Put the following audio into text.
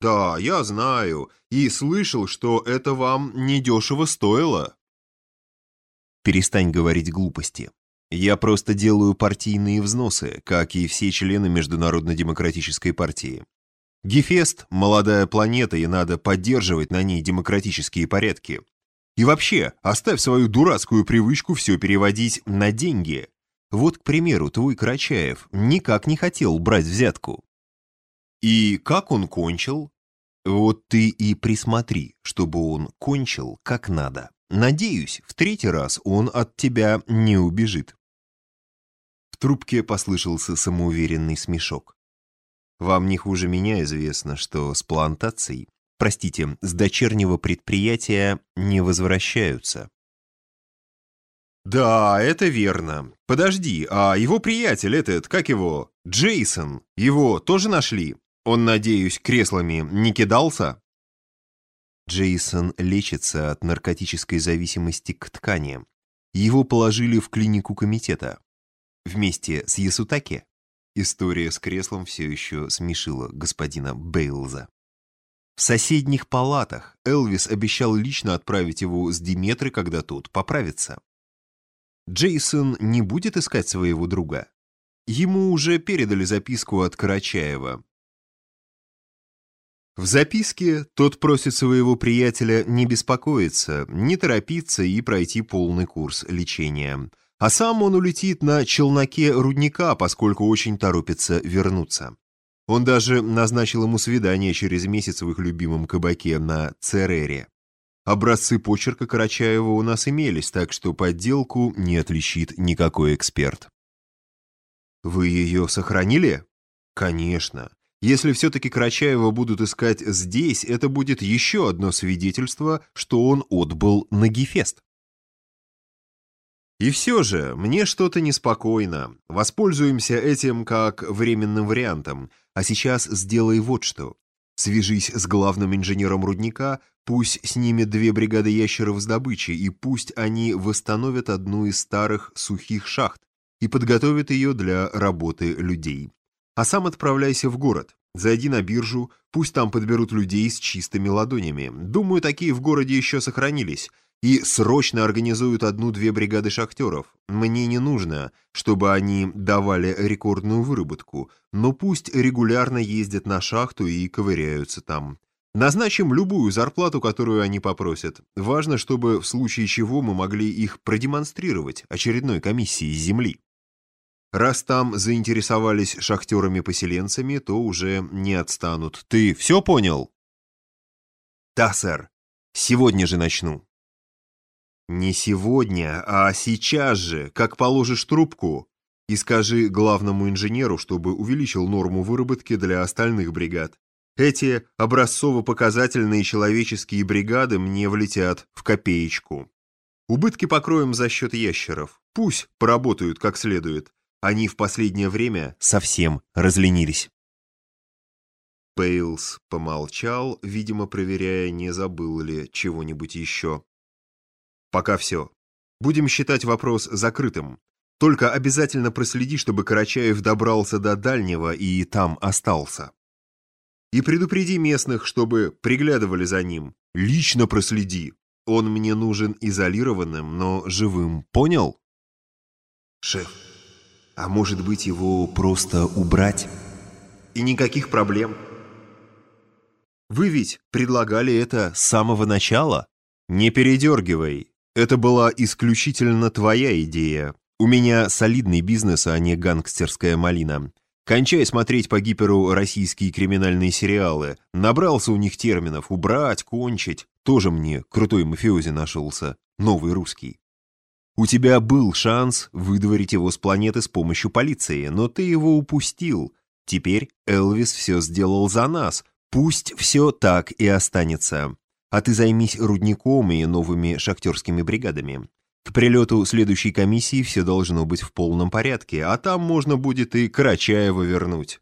Да, я знаю, и слышал, что это вам недешево стоило. Перестань говорить глупости. Я просто делаю партийные взносы, как и все члены Международно-демократической партии. Гефест – молодая планета, и надо поддерживать на ней демократические порядки. И вообще, оставь свою дурацкую привычку все переводить на деньги. Вот, к примеру, твой Карачаев никак не хотел брать взятку. И как он кончил? Вот ты и присмотри, чтобы он кончил как надо. Надеюсь, в третий раз он от тебя не убежит. В трубке послышался самоуверенный смешок. Вам не хуже меня известно, что с плантацией, простите, с дочернего предприятия не возвращаются. Да, это верно. Подожди, а его приятель этот, как его, Джейсон, его тоже нашли? Он, надеюсь, креслами не кидался? Джейсон лечится от наркотической зависимости к ткани. Его положили в клинику комитета. Вместе с Ясутаки. История с креслом все еще смешила господина Бейлза. В соседних палатах Элвис обещал лично отправить его с Диметры, когда тот поправится. Джейсон не будет искать своего друга. Ему уже передали записку от Карачаева. В записке тот просит своего приятеля не беспокоиться, не торопиться и пройти полный курс лечения. А сам он улетит на челноке рудника, поскольку очень торопится вернуться. Он даже назначил ему свидание через месяц в их любимом кабаке на Церере. Образцы почерка Карачаева у нас имелись, так что подделку не отличит никакой эксперт. Вы ее сохранили? Конечно. Если все-таки Карачаева будут искать здесь, это будет еще одно свидетельство, что он отбыл на Гефест. И все же, мне что-то неспокойно. Воспользуемся этим как временным вариантом. А сейчас сделай вот что. Свяжись с главным инженером рудника, пусть снимет две бригады ящеров с добычи, и пусть они восстановят одну из старых сухих шахт и подготовят ее для работы людей а сам отправляйся в город. Зайди на биржу, пусть там подберут людей с чистыми ладонями. Думаю, такие в городе еще сохранились. И срочно организуют одну-две бригады шахтеров. Мне не нужно, чтобы они давали рекордную выработку, но пусть регулярно ездят на шахту и ковыряются там. Назначим любую зарплату, которую они попросят. Важно, чтобы в случае чего мы могли их продемонстрировать очередной комиссии земли. Раз там заинтересовались шахтерами-поселенцами, то уже не отстанут. Ты все понял? Да, сэр. Сегодня же начну. Не сегодня, а сейчас же, как положишь трубку, и скажи главному инженеру, чтобы увеличил норму выработки для остальных бригад. Эти образцово-показательные человеческие бригады мне влетят в копеечку. Убытки покроем за счет ящеров. Пусть поработают как следует. Они в последнее время совсем разленились. Пейлс помолчал, видимо, проверяя, не забыл ли чего-нибудь еще. «Пока все. Будем считать вопрос закрытым. Только обязательно проследи, чтобы Карачаев добрался до дальнего и там остался. И предупреди местных, чтобы приглядывали за ним. Лично проследи. Он мне нужен изолированным, но живым. Понял?» «Шеф, а может быть, его просто убрать? И никаких проблем. Вы ведь предлагали это с самого начала? Не передергивай. Это была исключительно твоя идея. У меня солидный бизнес, а не гангстерская малина. Кончай смотреть по гиперу российские криминальные сериалы. Набрался у них терминов «убрать», «кончить». Тоже мне крутой мафиози нашелся. Новый русский. У тебя был шанс выдворить его с планеты с помощью полиции, но ты его упустил. Теперь Элвис все сделал за нас. Пусть все так и останется. А ты займись рудником и новыми шахтерскими бригадами. К прилету следующей комиссии все должно быть в полном порядке, а там можно будет и Карачаева вернуть.